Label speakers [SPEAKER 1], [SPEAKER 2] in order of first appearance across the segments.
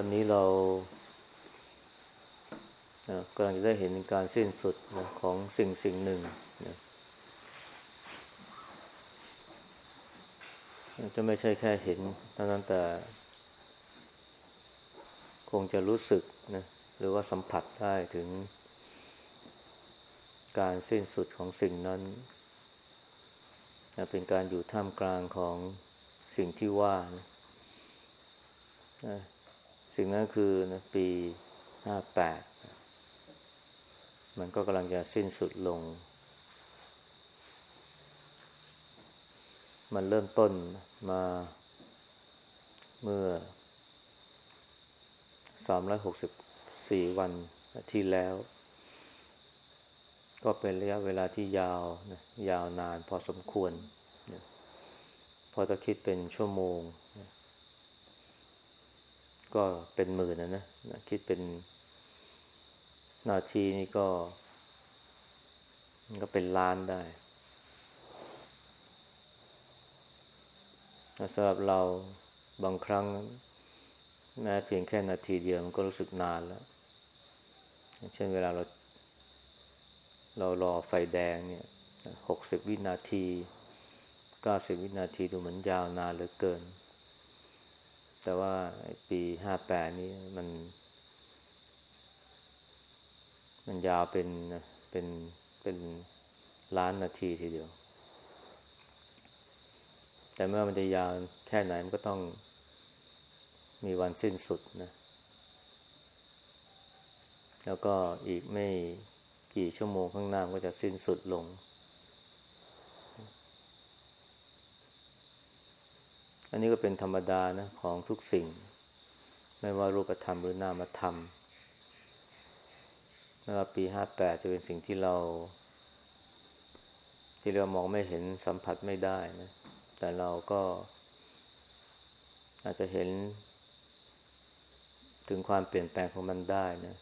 [SPEAKER 1] วันนี้เรากำลังจะได้เห็นการสิ้นสุดนะของสิ่งสิ่งหนึ่งนะจะไม่ใช่แค่เห็นเท่านั้นแต่ คงจะรู้สึกนะหรือว่าสัมผัสได้ถึง การสิ้นสุดของสิ่งนั้นนะเป็นการอยู่ท่ามกลางของสิ่งที่ว่านะ สิ่งนั้นคือนะปีห้าแปดมันก็กำลังจะสิ้นสุดลง มันเริ่มต้นมาเมื่อสามร้อยหกสิบสี่วันที่แล้ว ก็เป็นระยะเวลาที่ยาวนะยาวนานพอสมควรนะพอจะคิดเป็นชั่วโมงนะ ก็เป็นหมื่นนะนะคิดเป็นนาทีนี่ก็ ก็เป็นล้านได้สำหรับเราบางครั้ง แม้เพียงแค่นาทีเดียวมันก็รู้สึกนานแล้ว เช่นเวลาเรา เรารอไฟแดงเนี่ยหกสิบวินาทีเก้าสิบวินาทีดูเหมือนยาวนานเหลือเกิน แต่ว่าปีห้าแปดนี้มัน มันยาวเป็นเป็นเป็นล้านนาทีทีเดียว แต่เมื่อมันจะยาวแค่ไหนมันก็ต้องมีวันสิ้นสุดนะ แล้วก็อีกไม่กี่ชั่วโมงข้างหน้าก็จะสิ้นสุดลง อันนี้ก็เป็นธรรมดานะของทุกสิ่ง ไม่ว่ารูปธรรมหรือนามธรรมไม่ว่าปีห้าแปดจะเป็นสิ่งที่เรา ที่เรามองไม่เห็นสัมผัสไม่ได้นะแต่เราก็อาจจะเห็นถึงความเปลี่ยนแปลงของมันได้นะ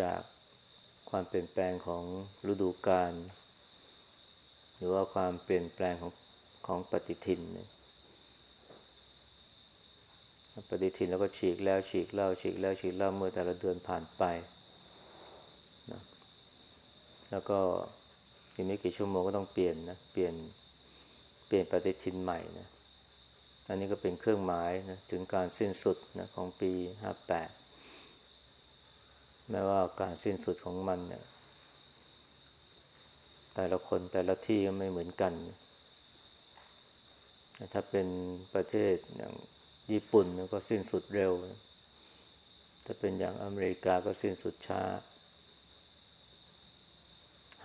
[SPEAKER 1] จากความเปลี่ยนแปลงของฤดูกาลหรือว่าความเปลี่ยนแปลงของของปฏิทินนะ ปฏิทินแล้วก็ฉีกแล้วฉีกเล่าฉีกแล้วฉีกเล่าเมื่อแต่ละเดือนผ่านไปนะแล้วก็อีกไม่กี่ชั่วโมงก็ต้องเปลี่ยนนะเปลี่ยนเปลี่ยนปฏิทินใหม่นะอันนี้ก็เป็นเครื่องหมายนะถึงการสิ้นสุดนะของปีห้าแปดแม้ว่าการสิ้นสุดของมันเนี่ย แต่ละคนแต่ละที่ก็ไม่เหมือนกัน ถ้าเป็นประเทศอย่าง ญี่ปุ่นก็สิ้นสุดเร็ว ถ้าเป็นอย่างอเมริกาก็สิ้นสุดช้า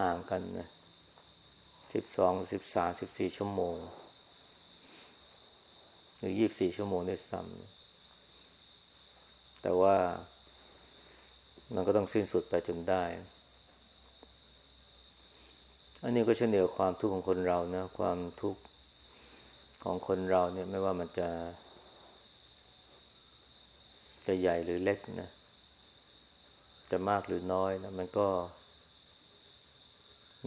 [SPEAKER 1] ห่างกันนะสิบสองสิบสามสิบสี่ชั่วโมง หรือยี่บสี่ชั่วโมงได้ซ้ำแต่ว่ามันก็ต้องสิ้นสุดไปจนได้ อันนี้ก็เช่นเดียวกับความทุกข์ของคนเรานะ ความทุกข์ของคนเราเนี่ยไม่ว่ามันจะ จะใหญ่หรือเล็กนะ จะมากหรือน้อยนะมันก็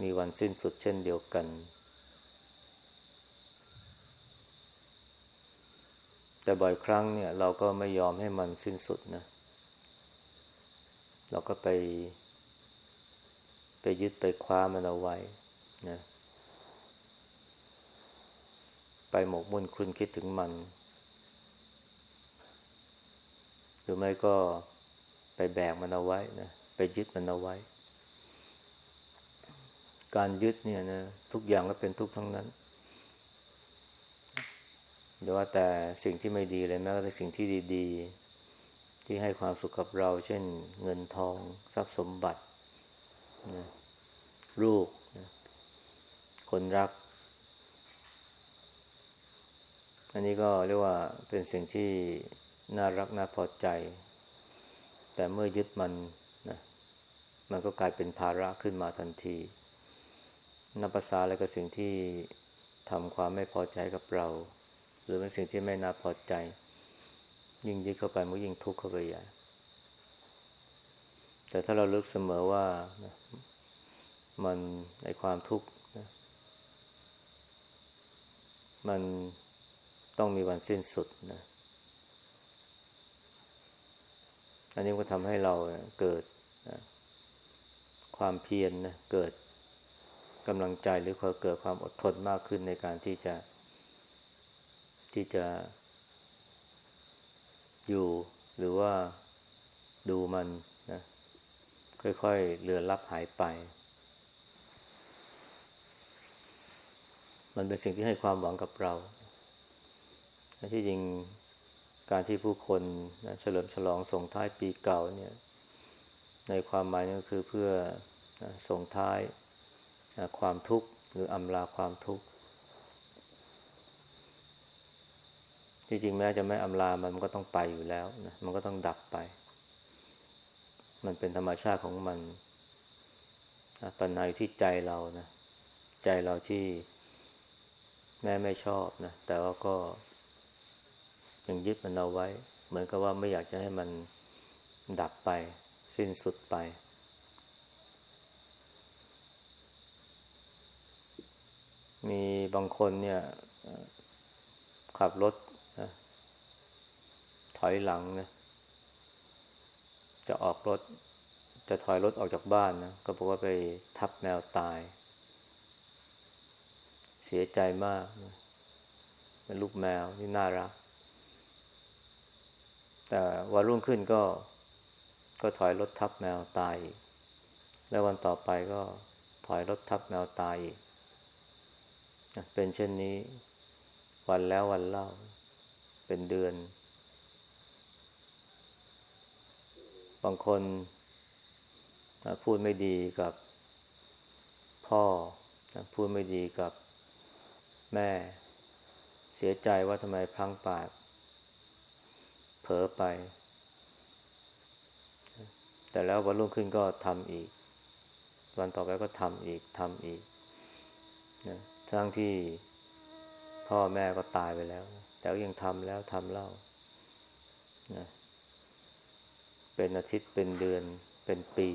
[SPEAKER 1] มีวันสิ้นสุดเช่นเดียวกัน แต่บ่อยครั้งเนี่ย เราก็ไม่ยอมให้มันสิ้นสุดนะ เราก็ไป ไปยึดไปคว้ามันเอาไว้นะ ไปหมกมุ่นคุณคิดถึงมัน หรือไม่ก็ไปแบกมันเอาไว้นะไปยึดมันเอาไว้ การยึดเนี่ยนะทุกอย่างก็เป็นทุกข์ทั้งนั้นเดี๋ยวว่าแต่สิ่งที่ไม่ดีเลยแม้แต่สิ่งที่ดี ๆ ที่ให้ความสุขกับเรา เช่น เงินทองทรัพย์สมบัตินะลูกนะคนรัก อันนี้ก็เรียกว่าเป็นสิ่งที่ น่ารักน่าพอใจ แต่เมื่อยึดมันนะมันก็กลายเป็นภาระขึ้นมาทันทีนับภาษาอะไรกับสิ่งที่ทำความไม่พอใจกับเรา หรือเป็นสิ่งที่ไม่น่าพอใจ ยิ่งยึดเข้าไปมันยิ่งทุกข์เข้าไปใหญ่แต่ถ้าเราลึกเสมอว่านะมันในความทุกข์นะมันต้องมีวันสิ้นสุดนะ อันนี้ก็ทำให้เราเกิดความเพียรนะเกิดกำลังใจหรือเกิดความอดทนมากขึ้นในการที่จะ ที่จะ อยู่หรือว่าดูมันนะค่อยๆเลือนลับหายไป มันเป็นสิ่งที่ให้ความหวังกับเราที่จริง การที่ผู้คนนะเฉลิมฉลองส่งท้ายปีเก่าเนี่ยในความหมายก็คือเพื่อส่งท้ายความทุกข์หรืออำลาความทุกข์ที่จริงแม้จะไม่อำลามันมันก็ต้องไปอยู่แล้วนะมันก็ต้องดับไป มันเป็นธรรมชาติของมันปัญหาอยู่ที่ใจเรานะใจเราที่แม่ไม่ชอบนะแต่ว่าก็ ยังยึดมันเอาไว้ เหมือนกับว่าไม่อยากจะให้มันดับไป สิ้นสุดไป มีบางคนเนี่ย ขับรถนะถอยหลังนะจะออกรถ จะถอยรถออกจากบ้านนะก็บอกว่าไปทับแมวตาย เสียใจมากนะเป็นลูกแมวที่น่ารัก แต่วันรุ่งขึ้นก็ก็ถอยรถทับแมวตายอีกแล้ววันต่อไปก็ถอยรถทับแมวตายอีกเป็นเช่นนี้ วันแล้ววันเล่า เป็นเดือน บางคนพูดไม่ดีกับพ่อ พูดไม่ดีกับแม่ เสียใจว่าทำไมพลังปาก เผลอไป แต่แล้ววันรุ่งขึ้นก็ทำอีก วันต่อไปก็ทำอีกทำอีกนะทั้งที่พ่อแม่ก็ตายไปแล้ว แต่ก็ยังทำแล้วทำเล่านะเป็นอาทิตย์เป็นเดือนเป็นปี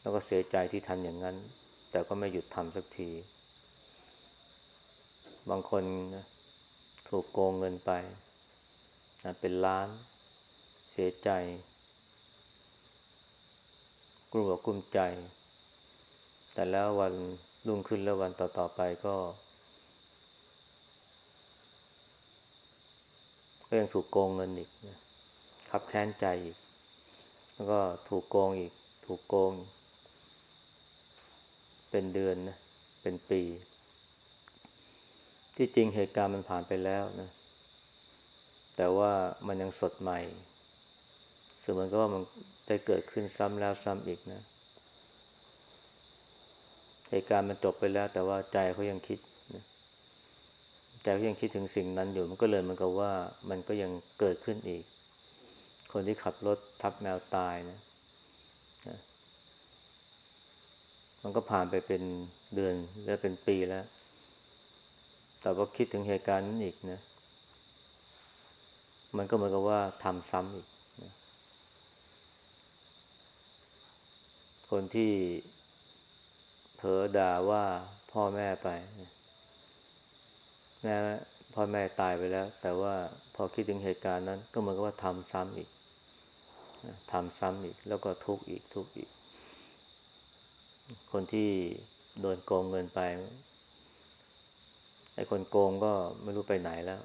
[SPEAKER 1] แล้วก็เสียใจที่ทำอย่างนั้น แต่ก็ไม่หยุดทำสักที บางคนนะถูกโกงเงินไป เป็นล้าน เสียใจ กลัวกุ้มใจ แต่แล้ววันรุ่งขึ้นแล้ววันต่อ ๆ ไปก็ก็ยังถูกโกงเงินอีกนะครับแค้นใจอีก แล้วก็ถูกโกงอีก ถูกโกง เป็นเดือนนะ เป็นปี ที่จริงเหตุการณ์มันผ่านไปแล้วนะ แต่ว่ามันยังสดใหม่ เสมือนกับว่ามันได้เกิดขึ้นซ้ำแล้วซ้ำอีกนะเหตุการณ์มันจบไปแล้ว แต่ว่าใจเขายังคิดนะใจเขายังคิดถึงสิ่งนั้นอยู่ มันก็เลยเหมือนกับว่ามันก็ยังเกิดขึ้นอีก คนที่ขับรถทับแมวตายนะนะมันก็ผ่านไปเป็นเดือนและเป็นปีแล้ว แต่ว่าคิดถึงเหตุการณ์นั้นอีกนะ มันก็เหมือนกับว่าทำซ้ำอีกนะคนที่เผลอด่าว่าพ่อแม่ไปแม่พ่อแม่ตายไปแล้ว แต่ว่าพอคิดถึงเหตุการณ์นั้น ก็เหมือนกับว่าทำซ้ำอีกทำซ้ำอีก แล้วก็ทุกข์อีกทุกข์อีก คนที่โดนโกงเงินไปไอ้คนโกงก็ไม่รู้ไปไหนแล้ว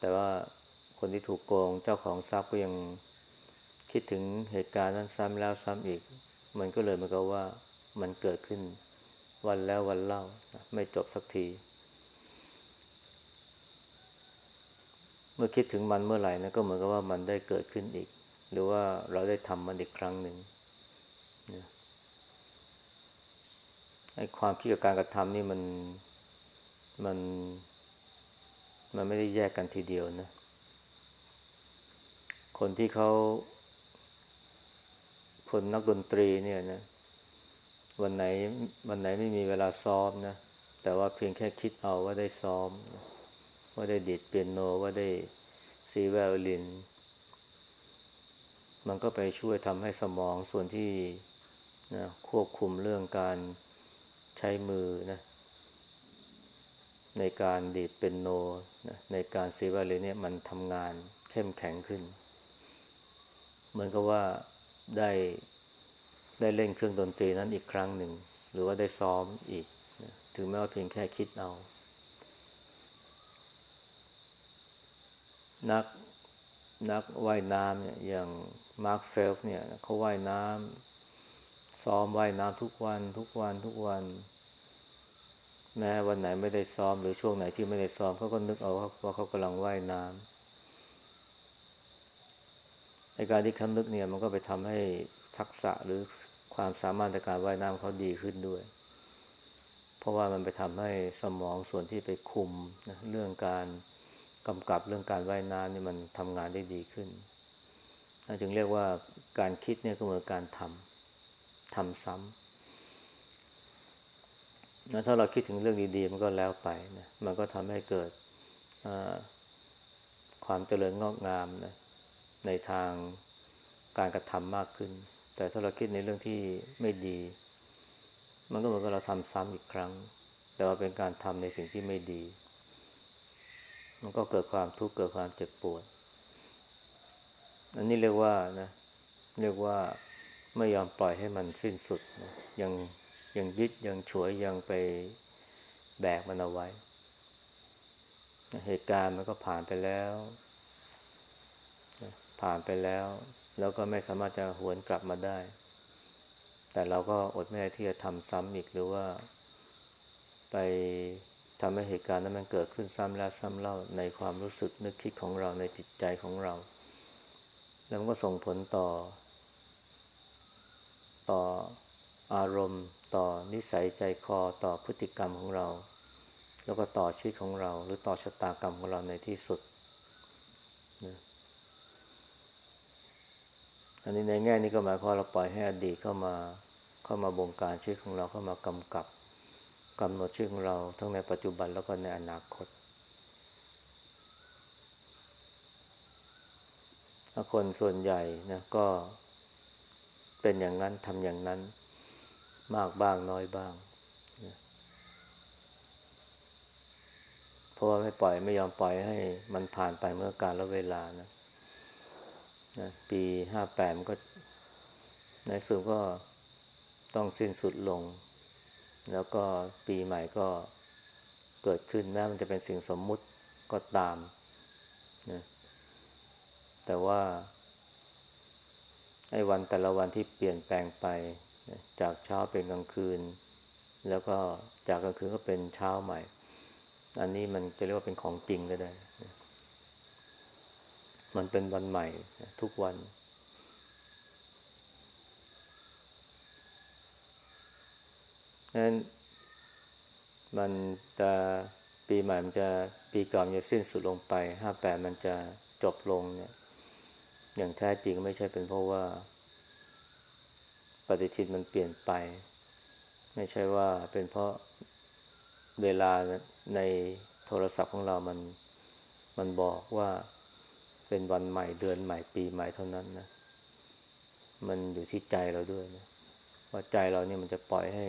[SPEAKER 1] แต่ว่าคนที่ถูกโกงเจ้าของทรัพย์ก็ยังคิดถึงเหตุการณ์นั้นซ้ำแล้วซ้ำอีก มันก็เลยเหมือนกับว่ามันเกิดขึ้นวันแล้ววันเล่า ไม่จบสักที เมื่อคิดถึงมันเมื่อไหร่นะก็เหมือนกับว่ามันได้เกิดขึ้นอีก หรือว่าเราได้ทำมันอีกครั้งหนึ่งไอ้ความคิดกับการกระทำนี่มันมัน มันไม่ได้แยกกันทีเดียวนะ คนที่เขาคนนักดนตรีเนี่ยนะ วันไหนวันไหนไม่มีเวลาซ้อมนะ แต่ว่าเพียงแค่คิดเอาว่าได้ซ้อม ว่าได้ดีดเปียโนว่าได้ซีแวลลิน มันก็ไปช่วยทำให้สมองส่วนที่นะควบคุมเรื่องการใช้มือนะ ในการดีดเป็นโนในการซีวาเลยเนี่ยมันทำงานเข้มแข็งขึ้น เหมือนกับว่าได้ได้เล่นเครื่องดนตรีนั้นอีกครั้งหนึ่ง หรือว่าได้ซ้อมอีกถึงแม้ว่าเพียงแค่คิดเอา นักนักว่ายน้ำเนี่ยอย่างมาร์คเฟลป์สเนี่ยเขาว่ายน้ำซ้อมว่ายน้ำทุกวันทุกวันทุกวัน แม้วันไหนไม่ได้ซ้อมหรือช่วงไหนที่ไม่ได้ซ้อมเขาก็นึกเอาว่าเขากำลังว่ายน้ำไอการที่เขานึกเนี่ยมันก็ไปทำให้ทักษะหรือความสามารถในการว่ายน้ำเขาดีขึ้นด้วย เพราะว่ามันไปทำให้สมองส่วนที่ไปคุมนะเรื่องการกำกับเรื่องการว่ายน้ำนี่มันทำงานได้ดีขึ้นจึงเรียกว่าการคิดเนี่ยก็เหมือนการทำทำซ้ำ นะถ้าเราคิดถึงเรื่องดีๆ มันก็แล้วไปนะมันก็ทำให้เกิดความเจริญงอกงามนะในทางการกระทำมากขึ้น แต่ถ้าเราคิดในเรื่องที่ไม่ดี มันก็เหมือนกับเราทำซ้ำอีกครั้ง แต่ว่าเป็นการทำในสิ่งที่ไม่ดี มันก็เกิดความทุกข์เกิดความเจ็บปวด อันนี้เรียกว่านะเรียกว่าไม่ยอมปล่อยให้มันสิ้นสุดนะยัง ยังยึดยังฉวยยังไปแบกมันเอาไว้ เหตุการณ์มันก็ผ่านไปแล้ว ผ่านไปแล้ว แล้วก็ไม่สามารถจะหวนกลับมาได้ แต่เราก็อดไม่ได้ที่จะทำซ้ำอีกหรือว่า ไปทำให้เหตุการณ์นั้นมันเกิดขึ้นซ้ำแล้วซ้ำเล่าในความรู้สึกนึกคิดของเราในจิตใจของเรา แล้วมันก็ส่งผลต่อ ต่อ อารมณ์ต่อนิสัยใจคอต่อพฤติกรรมของเรา แล้วก็ต่อชีวิตของเรา หรือต่อชะตากรรมของเราในที่สุดนะอันนี้ในแง่นี้ก็หมายความเราปล่อยให้อดีตเข้ามาเข้ามาบงการชีวิตของเราเข้ามากำกับกำหนดชีวิตของเราทั้งในปัจจุบันแล้วก็ในอนาคตคนส่วนใหญ่นะก็เป็นอย่างนั้นทำอย่างนั้น มากบ้างน้อยบ้าง เพราะว่าไม่ปล่อยไม่ยอมปล่อยให้มันผ่านไปเมื่อการละเวลานะนะปีห้าแปดมันก็ ในสุดก็ต้องสิ้นสุดลง แล้วก็ปีใหม่ก็เกิดขึ้นแม้มันจะเป็นสิ่งสมมุติก็ตามนะแต่ว่าไอ้วันแต่ละวันที่เปลี่ยนแปลงไป จากเช้าเป็นกลางคืน แล้วก็จากกลางคืนก็เป็นเช้าใหม่ อันนี้มันจะเรียกว่าเป็นของจริงก็ได้ มันเป็นวันใหม่ทุกวัน นั้นมันจะปีใหม่มันจะปีก่อนจะสิ้นสุดลงไปห้าแปดมันจะจบลงเนี่ย อย่างแท้จริงไม่ใช่เป็นเพราะว่า ปฏิทินมันเปลี่ยนไป ไม่ใช่ว่าเป็นเพราะเวลาในโทรศัพท์ของเรามันมันบอกว่าเป็นวันใหม่เดือนใหม่ปีใหม่เท่านั้นนะ มันอยู่ที่ใจเราด้วยนะว่าใจเราเนี่ยมันจะปล่อยให้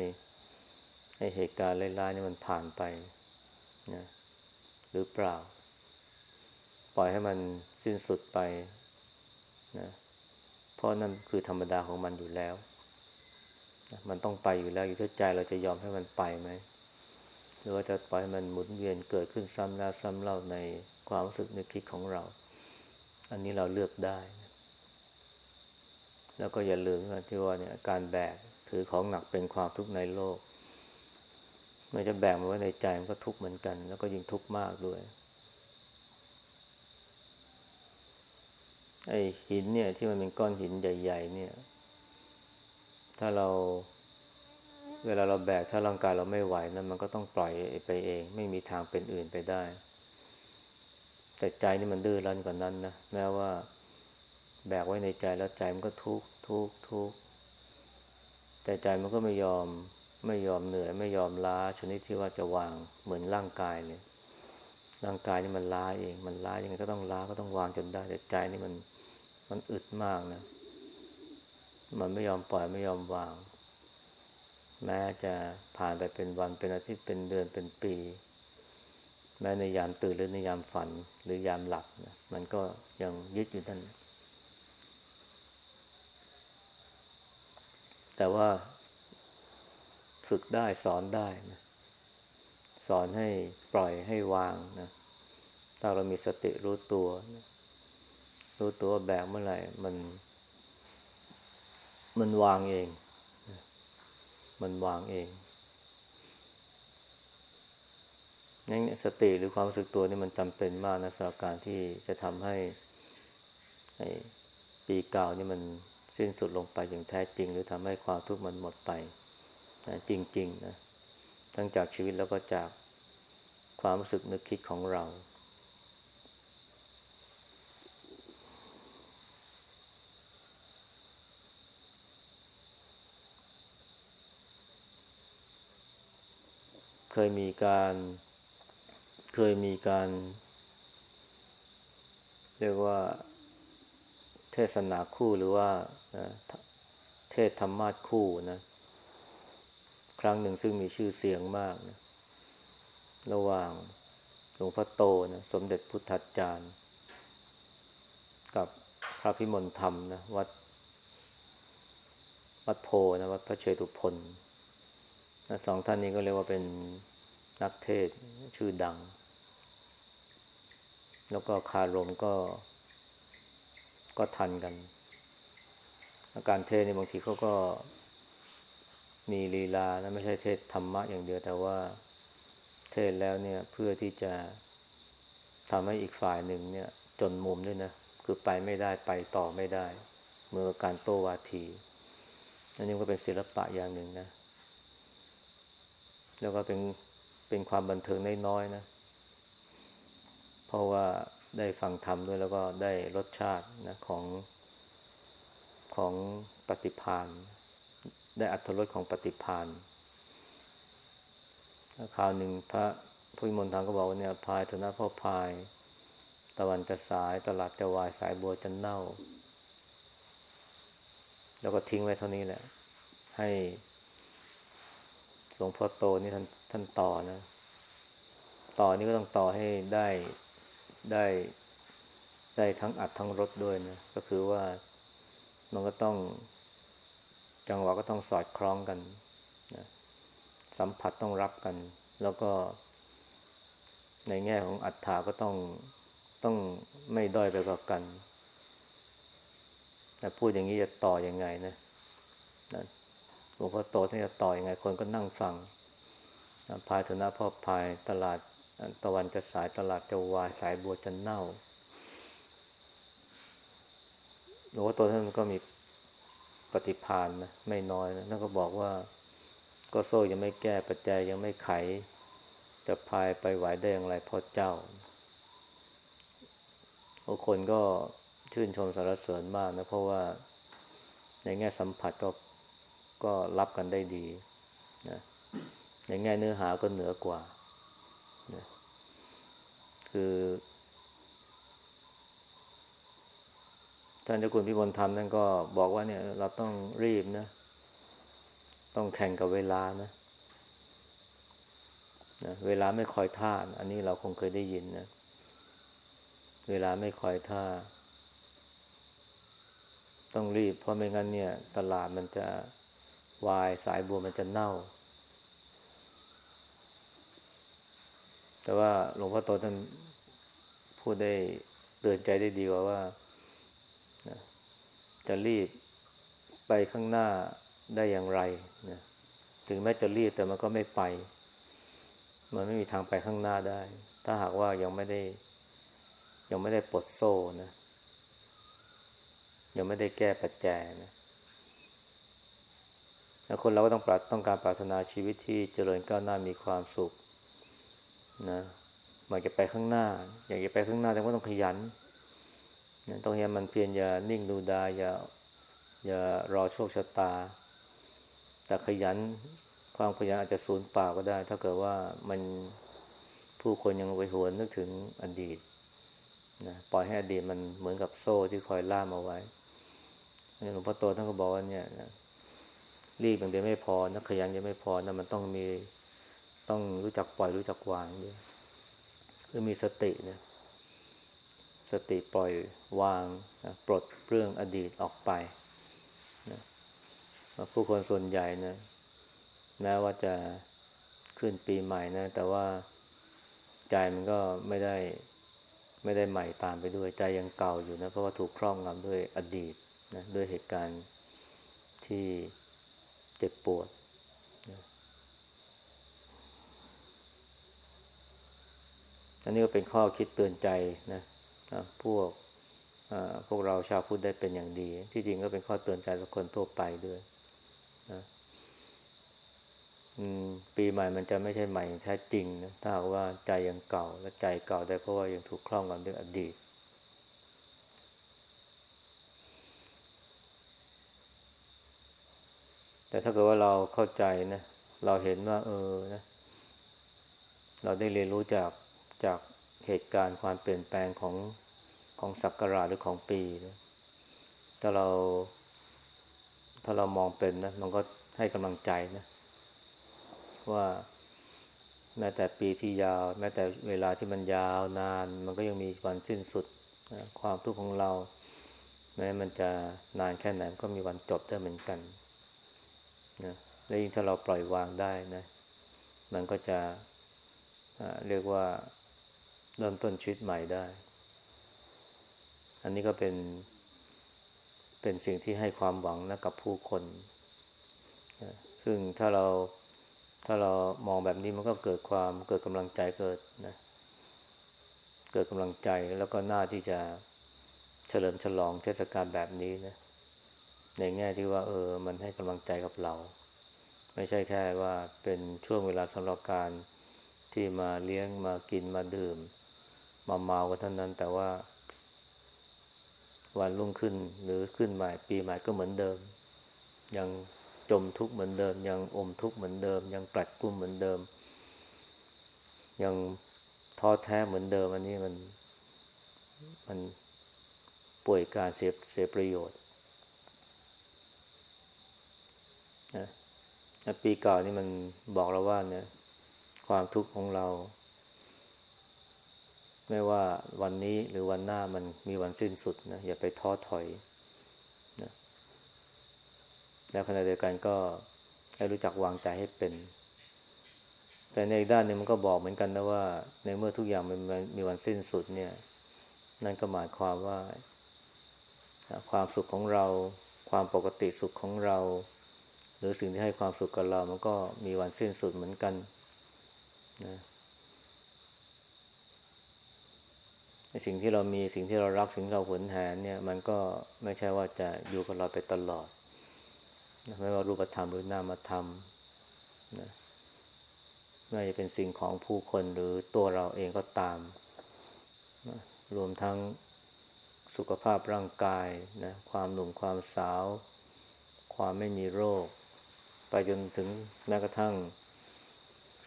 [SPEAKER 1] ให้เหตุการณ์ร้ายๆนี่มันผ่านไปนะหรือเปล่า ปล่อยให้มันสิ้นสุดไปนะเพราะนั่นคือธรรมดาของมันอยู่แล้ว มันต้องไปอยู่แล้วอยู่ที่ใจเราจะยอมให้มันไปไหมหรือว่าจะปล่อยให้มันหมุนเวียนเกิดขึ้นซ้ำแล้วซ้ำเล่าในความรู้สึกนึกคิดของเรา อันนี้เราเลือกได้ แล้วก็อย่าลืมที่ว่าเนี่ยการแบกถือของหนักเป็นความทุกข์ในโลกมันจะแบ่งมาไว้ในใจมันก็ทุกข์เหมือนกัน แล้วก็ยิ่งทุกข์มากด้วยไอหินเนี่ยที่มันเป็นก้อนหินใหญ่ ๆ เนี่ย ถ้าเรา เวลาเราแบกถ้าร่างกายเราไม่ไหวนั้นมันก็ต้องปล่อยไปเอง ไม่มีทางเป็นอื่นไปได้ แต่ใจนี่มันดื้อรั้นกว่านั้นนะแม้ว่าแบกไว้ในใจแล้วใจมันก็ทุกทุกทุกแต่ใจมันก็ไม่ยอมไม่ยอมเหนื่อย ไม่ยอมล้าชนิดที่ว่าจะวางเหมือนร่างกายเลยร่างกายนี่มันล้าเอง มันล้ายังไงก็ต้องล้าก็ต้องวางจนได้แต่ใจนี่มันมันอึดมากนะ มันไม่ยอมปล่อยไม่ยอมวาง แม้จะผ่านไปเป็นวันเป็นอาทิตย์เป็นเดือนเป็นปี แม้ในยามตื่นหรือในยามฝัน หรือยามหลับนะมันก็ยังยึดอยู่นั่นแต่ว่าฝึกได้สอนได้นะสอนให้ปล่อยให้วางนะถ้าเรามีสติรู้ตัวนะรู้ตัวแบกเมื่อไหร่มัน มันวางเอง มันวางเองนั่นสติหรือความรู้สึกตัวนี่มันจำเป็นมากนะสำหรับการที่จะทำให้ปีเก่านี่มันสิ้นสุดลงไปอย่างแท้จริง หรือทำให้ความทุกข์มันหมดไปนะจริง ๆ นะ ทั้งจากชีวิตแล้วก็จากความรู้สึกนึกคิดของเรา ยมีการ เคยมีการ เรียกว่า เทศนาคู่หรือว่าเทศธรรมาทคู่นะ ครั้งหนึ่งซึ่งมีชื่อเสียงมากนะระหว่างหลวงพ่อโตนะสมเด็จพุทธจจารย์ กับพระพิมลธรรมนะวัดวัดโพนะวัดพระเชตุพนนะสองท่านนี้ก็เรียกว่าเป็น นักเทศชื่อดัง แล้วก็คารมก็ก็ทันกันอาการเทศในบางทีเขาก็มีลีลานะไม่ใช่เทศธรรมะอย่างเดียวแต่ว่าเทศแล้วเนี่ยเพื่อที่จะทำให้อีกฝ่ายหนึ่งเนี่ย จนมุมด้วยนะ คือไปไม่ได้ไปต่อไม่ได้ เมื่อการโต้วาทีอันนี้ก็เป็นศิลปะอย่างหนึ่งนะ แล้วก็เป็น เป็นความบันเทิงน้อยๆนะ เพราะว่าได้ฟังธรรมด้วยแล้วก็ได้รสชาตินะของของปฏิพานได้อัตรสของปฏิพานคราวหนึ่งพระพุทธมนทางก็บอกว่าเนี่ยพายถนะพ่อพาย ตะวันจะสายตลาดจะวายสายบัวจะเน่า แล้วก็ทิ้งไว้เท่านี้แหละ ให้หลวงพ่อโตนี่ท่าน ท่านต่อนะ ต่อนี่ก็ต้องต่อให้ได้ได้ได้ทั้งอัดทั้งรถด้วยนะ ก็คือว่ามันก็ต้องจังหวะก็ต้องสอดคล้องกันนะสัมผัสต้องรับกัน แล้วก็ ในแง่ของอัฏฐาก็ต้องต้องไม่ด้อยไปกว่ากันแต่พูดอย่างนี้จะต่ออยังไงนะนะหลวงพ่อโตท่านจะต่ออยังไง คนก็นั่งฟัง พายธนะพ่อพายตลาดตะวันจะสายตลาดจะวายสายบัวจะเน่าหลวงพ่อโตท่านก็มีปฏิพานนะไม่น้อยนะนั่นก็บอกว่าก็โซ่ยังไม่แก้ปัจจัยยังไม่ไข จะพายไปไหวได้อย่างไรพ่อเจ้าบางคนก็ชื่นชมสรรเสริญมากนะ เพราะว่าในแง่สัมผัสก็ก็รับกันได้ดีนะ ในแง่เนื้อหาก็เหนือกว่านะคือ ท่านเจ้าคุณพิมลธรรมท่นก็บอกว่าเนี่ย เราต้องรีบนะ ต้องแข่งกับเวลานะนะเวลาไม่คอยท่าอันนี้เราคงเคยได้ยินนะ เวลาไม่คอยท่า ต้องรีบ เพราะไม่งั้นเนี่ย ตลาดมันจะวายสายบัวมันจะเน่า แต่ว่าหลวงพ่อโตท่านพูดได้เตือนใจได้ดีกว่าว่าจะรีบไปข้างหน้าได้อย่างไรนะถึงแม้จะรีบแต่มันก็ไม่ไป มันไม่มีทางไปข้างหน้าได้ ถ้าหากว่ายังไม่ได้ ยังไม่ได้ปลดโซ่นะ ยังไม่ได้แก้ปัจจัยนะแล้วคนเราก็ต้องปรารต้องการปรารถนาชีวิตที่เจริญก้าวหน้ามีความสุข นะมันจะไปข้างหน้า อยากจะไปข้างหน้าแต่ว่าต้องขยันต้องเห็นมันเพียรอย่านิ่งดูดายอย่าอย่ารอโชคชะตา แต่ขยันความขยันอาจจะสูญเปล่าก็ได้ ถ้าเกิดว่ามันผู้คนยังไปหวนนึกถึงอดีตนะปล่อยให้อดีตมันเหมือนกับโซ่ที่คอยล่ามเอาไว้หลวงพ่อโตท่านก็บอกว่าเนี่ยรีบอย่างเดียวไม่พอนักขยันยังไม่พอนะมันต้องมี ต้องรู้จักปล่อยรู้จักวางด้วยหรือมีสตินะสติปล่อยวางนะปลดเรื่องอดีตออกไปนะผู้คนส่วนใหญ่นะแม้ว่าจะขึ้นปีใหม่นะ แต่ว่าใจมันก็ไม่ได้ไม่ได้ใหม่ตามไปด้วยใจยังเก่าอยู่นะ เพราะว่าถูกครอบงำด้วยอดีตนะด้วยเหตุการณ์ที่เจ็บปวดนะ อันนี้ก็เป็นข้อคิดเตือนใจนะนะพวกพวกเราชาวพุทธได้เป็นอย่างดี ที่จริงก็เป็นข้อเตือนใจสำหรับคนทั่วไปด้วยนะปีใหม่มันจะไม่ใช่ใหม่แท้จริงนะถ้าหากว่าใจยังเก่าและใจเก่าได้เพราะว่ายังถูกคล้องกับด้วยอดีตแต่ถ้าเกิดว่าเราเข้าใจนะ เราเห็นว่า เออนะ เราได้เรียนรู้จาก จากเหตุการณ์ความเปลี่ยนแปลงของของศักราชหรือของปีนะถ้าเรา ถ้าเรามองเป็นนะ มันก็ให้กำลังใจนะ ว่าแม้แต่ปีที่ยาว แม้แต่เวลาที่มันยาวนาน มันก็ยังมีวันสิ้นสุดนะความทุกข์ของเรา แม้มันจะนานแค่ไหนก็มีวันจบได้เหมือนกันนะและยิ่งถ้าเราปล่อยวางได้นะ มันก็จะเรียกว่า เริ่มต้นชีวิตใหม่ได้ อันนี้ก็เป็น เป็นสิ่งที่ให้ความหวังนะกับผู้คน ซึ่งถ้าเราถ้าเรามองแบบนี้มันก็เกิดความเกิดกำลังใจเกิดนะเกิดกำลังใจแล้วก็น่าที่จะเฉลิมฉลองเทศกาลแบบนี้นะในแง่ที่ว่า เออ มันให้กำลังใจกับเรา ไม่ใช่แค่ว่าเป็นช่วงเวลาสำหรับการที่มาเลี้ยงมากินมาดื่ม มาเมากันเท่านั้น แต่ว่า วันรุ่งขึ้นหรือขึ้นใหม่ปีใหม่ก็เหมือนเดิม ยังจมทุกข์เหมือนเดิม ยังอมทุกข์เหมือนเดิม ยังกลัดกลุ้มเหมือนเดิม ยังท้อแท้เหมือนเดิมอันนี้มันมันป่วยการเสียเสียประโยชน์นะปีเก่านี่มันบอกเราว่าเนี่ยความทุกข์ของเรา ไม่ว่าวันนี้หรือวันหน้ามันมีวันสิ้นสุดนะอย่าไปท้อถอยนะแล้วขณะเดียวกันก็ให้รู้จักวางใจให้เป็น แต่ในอีกด้านหนึ่งมันก็บอกเหมือนกันนะว่า ในเมื่อทุกอย่างมันมีวันสิ้นสุดเนี่ย นั่นก็หมายความว่า ความสุขของเรา ความปกติสุขของเรา หรือสิ่งที่ให้ความสุขกับเรา มันก็มีวันสิ้นสุดเหมือนกันนะ สิ่งที่เรามีสิ่งที่เรารักสิ่งที่เราหวนแหนเนี่ย มันก็ไม่ใช่ว่าจะอยู่กับเราไปตลอดไม่ว่ารูปธรรมหรือนามธรรมนะไม่ว่าจะเป็นสิ่งของผู้คนหรือตัวเราเองก็ตามนะรวมทั้งสุขภาพร่างกายนะความหนุ่มความสาว ความไม่มีโรค ไปจนถึงแม้กระทั่ง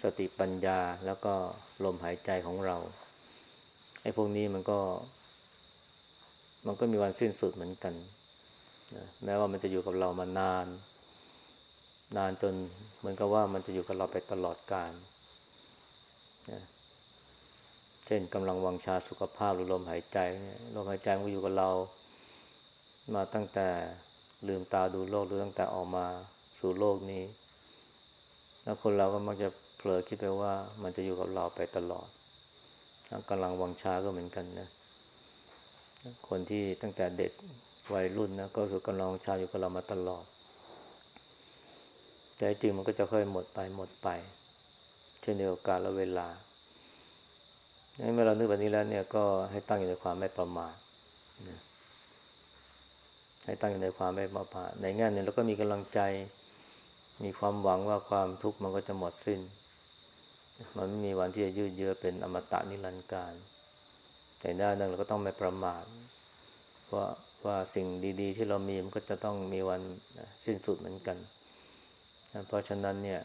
[SPEAKER 1] สติปัญญาแล้วก็ลมหายใจของเรา ไอ้พวกนี้มันก็ มันก็มีวันสิ้นสุดเหมือนกันนะแม้ว่ามันจะอยู่กับเรามานาน นานจนเหมือนกับว่ามันจะอยู่กับเราไปตลอดกาลนะเช่นกำลังวังชาสุขภาพหรือลมหายใจลมหายใจมันอยู่กับเรา มาตั้งแต่ลืมตาดูโลกหรือตั้งแต่ออกมาสู่โลกนี้ แล้วคนเราก็มักจะเผลอคิดไปว่ามันจะอยู่กับเราไปตลอด กำลังวังชาก็เหมือนกันนะ คนที่ตั้งแต่เด็กวัยรุ่นนะก็สุกำลังชาอยู่กับเรามาตลอด แต่จริงมันก็จะค่อยหมดไปหมดไป เช่นเดียวกันและเวลาเมื่อเรานึกแบบนี้แล้วเนี่ยก็ให้ตั้งอยู่ในความไม่ประมาทนะให้ตั้งอยู่ในความไม่ประมาทในแง่หนึ่งเราก็มีกำลังใจ มีความหวังว่าความทุกข์มันก็จะหมดสิ้น มันไม่มีวันที่จะยืดเยื้อเป็นอมตะนิรันดร์การ แต่ด้านนึงเราก็ต้องไม่ประมาทว่าว่าสิ่งดีๆ ที่เรามีมันก็จะต้องมีวันสิ้นสุดเหมือนกัน เพราะฉะนั้นเนี่ย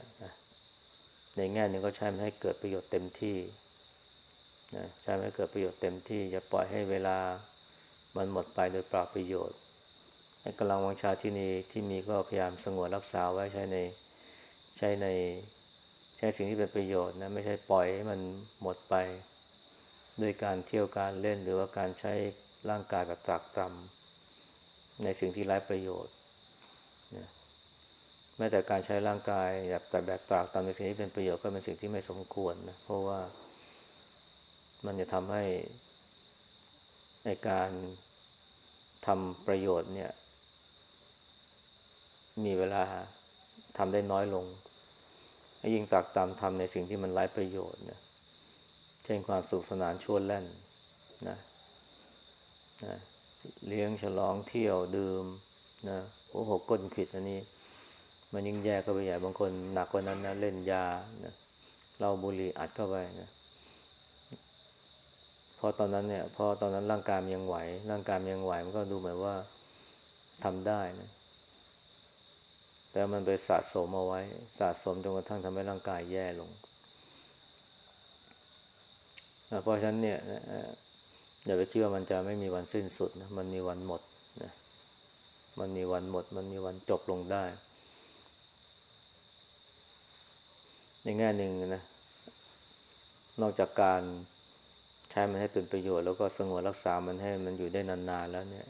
[SPEAKER 1] ในแง่หนึ่งก็ใช้มันให้เกิดประโยชน์เต็มที่ใช้ให้เกิดประโยชน์เต็มที่อย่าปล่อยให้เวลามันหมดไปโดยเปล่าประโยชน์ให้กำลังวังชาที่นี่ที่มีก็พยายามสงวนรักษาไว้ใช้ในใช้ใน ใช้สิ่งที่เป็นประโยชน์นะไม่ใช่ปล่อยให้มันหมดไปด้วยการเที่ยวการเล่นหรือว่าการใช้ร่างกายแบบตรากตรำในสิ่งที่ไร้ประโยชน์นะแม้แต่การใช้ร่างกายแบบแต่แบบตรากตรำในสิ่งที่เป็นประโยชน์ก็เป็นสิ่งที่ไม่สมควรนะเพราะว่ามันจะทำให้ในการทำประโยชน์เนี่ย มีเวลาทำได้น้อยลง ยิ่งตากตามทำในสิ่งที่มันไร้ประโยชน์นี่ยเช่นความสุขสนานชวนเล่นนะนะเลี้ยงฉลองเที่ยวดื่มนะโอ้โหก้นขิดอันนี้ มันยิ่งแย่ก็ไปใหญ่บางคนหนักกว่านั้นนะเล่นยานะเราบุหรี่อัดเข้าไปนะพอตอนนั้นเนี่ยพอตอนนั้นร่างกายมันยังไหว ร่างกายมันยังไหวมันก็ดูเหมือนว่าทำได้นะ แต่มันไปสะสมเอาไว้ สะสมจนกระทั่งทำให้ร่างกายแย่ลงเพราะฉะนั้นเนี่ยอย่าไปคิดว่ามันจะไม่มีวันสิ้นสุดนะมันมีวันหมดนะมันมีวันหมด มันมีวันจบลงได้ ในแง่หนึ่งนะ นอกจากการใช้มันให้เป็นประโยชน์ แล้วก็สงวนรักษามันให้มันอยู่ได้นานๆแล้วเนี่ย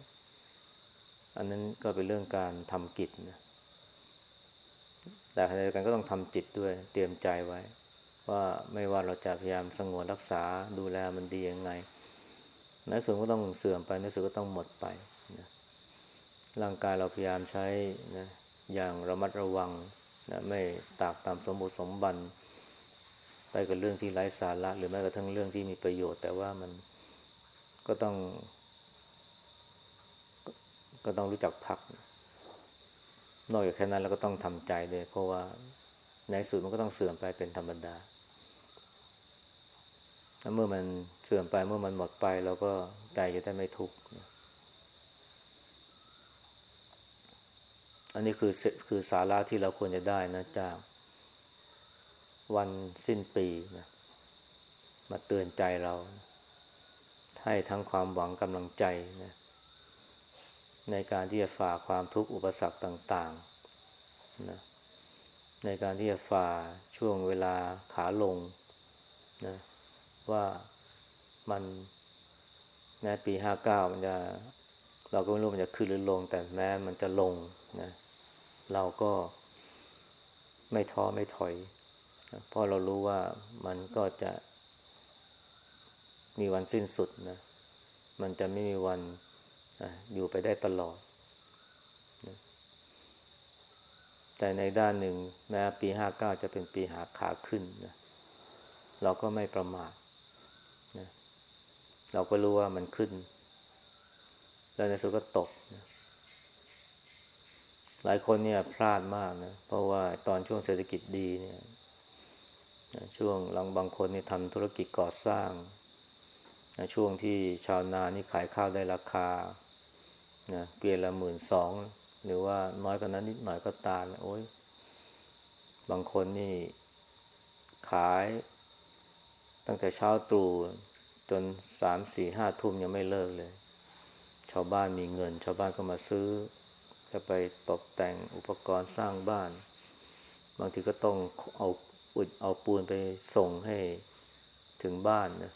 [SPEAKER 1] อันนั้นก็เป็นเรื่องการทำกิจนะ แต่ขณะเดียวกันก็ต้องทำจิตด้วย เตรียมใจไว้ ว่าไม่ว่าเราจะพยายามสงวนรักษาดูแลมันดียังไงในส่วนก็ต้องเสื่อมไปในส่วนก็ต้องหมดไปนะร่างกายเราพยายามใช้นะอย่างระมัดระวังนะไม่ตากตามสมบูรณ์สมบันไปกับเรื่องที่ไร้สาระ หรือแม้กระทั่งเรื่องที่มีประโยชน์ แต่ว่ามันก็ต้อง ก็ต้องรู้จักพักนะ นอกจากแค่นั้นเราก็ต้องทำใจเลยเพราะว่าในสุดมันก็ต้องเสื่อมไปเป็นธรรมดาเมื่อมันเสื่อมไปเมื่อมันหมดไปเราก็ใจจะได้ไม่ทุกข์อันนี้คือคือสาระที่เราควรจะได้นะจากวันสิ้นปีนะมาเตือนใจเรา ให้ทั้งความหวังกำลังใจนะ ในการที่จะฝ่าความทุกข์อุปสรรคต่างๆนะในการที่จะฝ่าช่วงเวลาขาลงนะว่ามันแม้ปีห้าเก้ามันจะ เราก็ไม่รู้มันจะขึ้นหรือลง แต่แม้มันจะลงนะเราก็ไม่ท้อไม่ถอยนะเพราะเรารู้ว่ามันก็จะมีวันสิ้นสุดนะมันจะไม่มีวัน อยู่ไปได้ตลอด แต่ในด้านหนึ่งแม้ปีห้าเก้าจะเป็นปีหาขาขึ้นนะเราก็ไม่ประมาทนะเราก็รู้ว่ามันขึ้น แล้วในสุดก็ตกนะหลายคนเนี่ยพลาดมากนะ เพราะว่าตอนช่วงเศรษฐกิจดีเนี่ยช่วงลังบางคนนี่ทำธุรกิจก่อสร้าง ช่วงที่ชาวนานี่ขายข้าวได้ราคา นะเกวียนละหมื่นสองหรือว่าน้อยกว่านั้นนิดหน่อยก็ตามโอ้ยบางคนนี่ขายตั้งแต่เช้าตรู่จนสามสี่ห้าทุ่มยังไม่เลิกเลย ชาวบ้านมีเงิน ชาวบ้านก็มาซื้อ จะไปตกแต่งอุปกรณ์สร้างบ้าน บางทีก็ต้องเอาอุดเอาปูนไปส่งให้ถึงบ้านนะ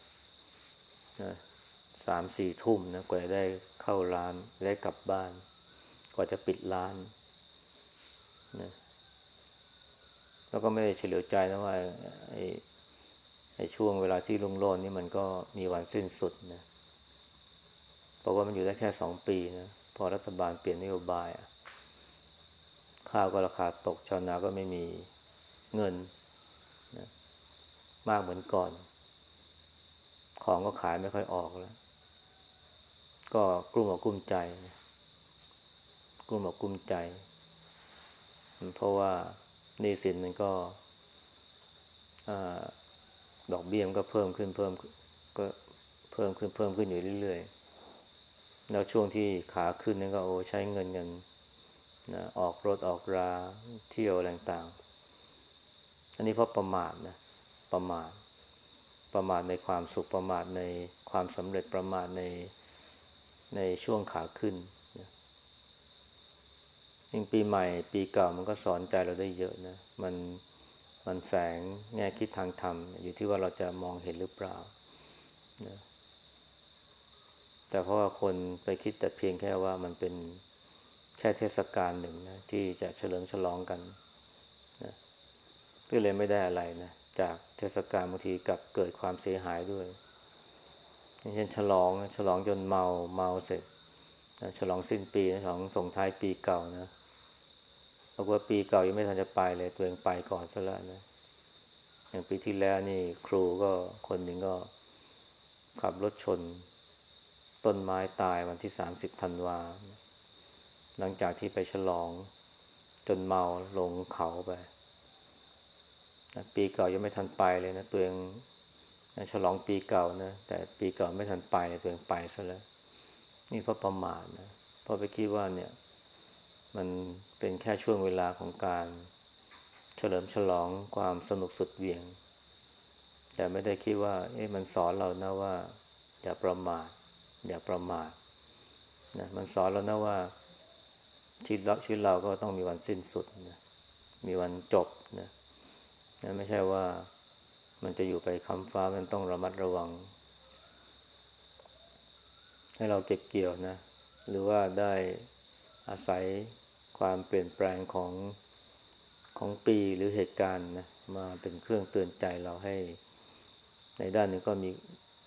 [SPEAKER 1] สามสี่ทุ่มนะกว่าได้ เข้าร้านได้กลับบ้าน กว่าจะปิดร้านนะแล้วก็ไม่ได้เฉลียวใจนะว่าไอ้ไอ้ช่วงเวลาที่ลุงโลนนี่มันก็มีวันสิ้นสุดนะเพราะว่ามันอยู่ได้แค่สองปีนะพอรัฐบาลเปลี่ยนนโยบาย ข้าวก็ราคาตกชาวนาก็ไม่มีเงินนะมากเหมือนก่อน ของก็ขายไม่ค่อยออกแล้ว ก็กลุ้มอกกลุ้มใจ กลุ้มอกกลุ้มใจ เพราะว่านี่สินมันก็ดอกเบี้ยมก็เพิ่มขึ้นเพิ่มก็เพิ่มขึ้นเพิ่มขึ้นอยู่เรื่อยๆ แล้วช่วงที่ขาขึ้นนี่ก็โอ้ใช้เงินเงินนะออกรถออกราเที่ยวอะไรต่างอันนี้เพราะประมาทนะประมาทประมาทในความสุขประมาทในความสำเร็จประมาทใน ในช่วงขาขึ้นยิ่งปีใหม่ปีเก่ามันก็สอนใจเราได้เยอะนะ มันมันแฝงแง่คิดทางธรรม อยู่ที่ว่าเราจะมองเห็นหรือเปล่านะแต่เพราะว่าคนไปคิดแต่เพียงแค่ว่ามันเป็นแค่เทศกาลหนึ่งนะที่จะเฉลิมฉลองกันนะก็เลยไม่ได้อะไรนะจากเทศกาลบางทีกับเกิดความเสียหายด้วย เช่นฉลองฉลองจนเมาเมาเสร็จนะฉลองสิ้นปีฉลองส่งท้ายปีเก่านะบอกว่าปีเก่ายังไม่ทันจะไปเลยตัวเองไปก่อนซะแล้วนะอย่างปีที่แล้วนี่ครูก็คนหนึ่งก็ขับรถชน ต้นไม้ตายวันที่สามสิบธันวา หลังจากที่ไปฉลอง จนเมาลงเขาไปนะปีเก่ายังไม่ทันไปเลยนะตัวเอง ฉลองปีเก่านะแต่ปีเก่าไม่ทันไปตัวเองไปซะแล้ว นี่เพราะประมาทนะเพราะไปคิดว่าเนี่ย มันเป็นแค่ช่วงเวลาของการเฉลิมฉลองความสนุกสุดเวียง แต่ไม่ได้คิดว่าเอ๊ะมันสอนเรานะว่า อย่าประมาทอย่าประมาทนะมันสอนเรานะว่าชีวิตเราชีวิตเราก็ต้องมีวันสิ้นสุดนะมีวันจบนะนะไม่ใช่ว่า มันจะอยู่ไปคำฟ้ามันต้องระมัดระวัง ให้เราเก็บเกี่ยวนะ หรือว่าได้อาศัยความเปลี่ยนแปลงของของปีหรือเหตุการณ์นะมาเป็นเครื่องเตือนใจเราให้ ในด้านหนึ่งก็มี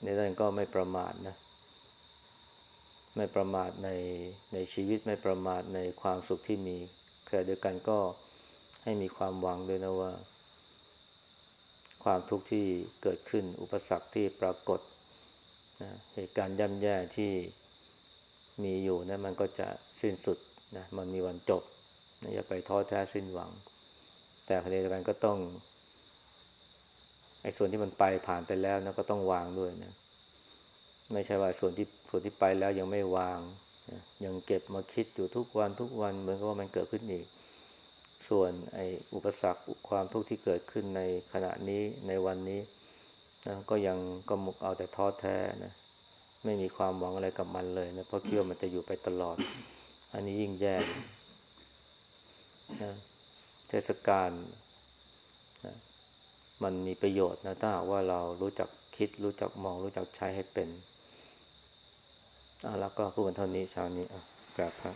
[SPEAKER 1] ในด้านก็ไม่ประมาทนะ ไม่ประมาทในในชีวิตไม่ประมาทในความสุขที่มีขณะเดียวกันก็ให้มีความหวังด้วยนะว่า ความทุกข์ที่เกิดขึ้น อุปสรรคที่ปรากฏนะเหตุการณ์ย่ำแย่ที่มีอยู่นะมันก็จะสิ้นสุดนะมันมีวันจบนะอย่าไปท้อแท้สิ้นหวัง แต่ขณะเดียวกันก็ต้องไอ้ส่วนที่มันไปผ่านไปแล้วนะก็ต้องวางด้วยนะไม่ใช่ว่าส่วนที่ส่วนที่ไปแล้วยังไม่วางนะยังเก็บมาคิดอยู่ทุกวันทุกวันเหมือนกับว่ามันเกิดขึ้นอีก ส่วนไอ้อุปสรรคความทุกข์ที่เกิดขึ้นในขณะนี้ในวันนี้นะก็ยังก็มุกเอาแต่ท้อแท้นะไม่มีความหวังอะไรกับมันเลยนะเพราะคิดว่ามันจะอยู่ไปตลอด อันนี้ยิ่งแย่นะเทศกาลนะมันมีประโยชน์นะถ้าหากว่าเรารู้จักคิดรู้จักมองรู้จักใช้ให้เป็นอะแล้วก็พูดกันเท่านี้เช้านี้อะกราบพระ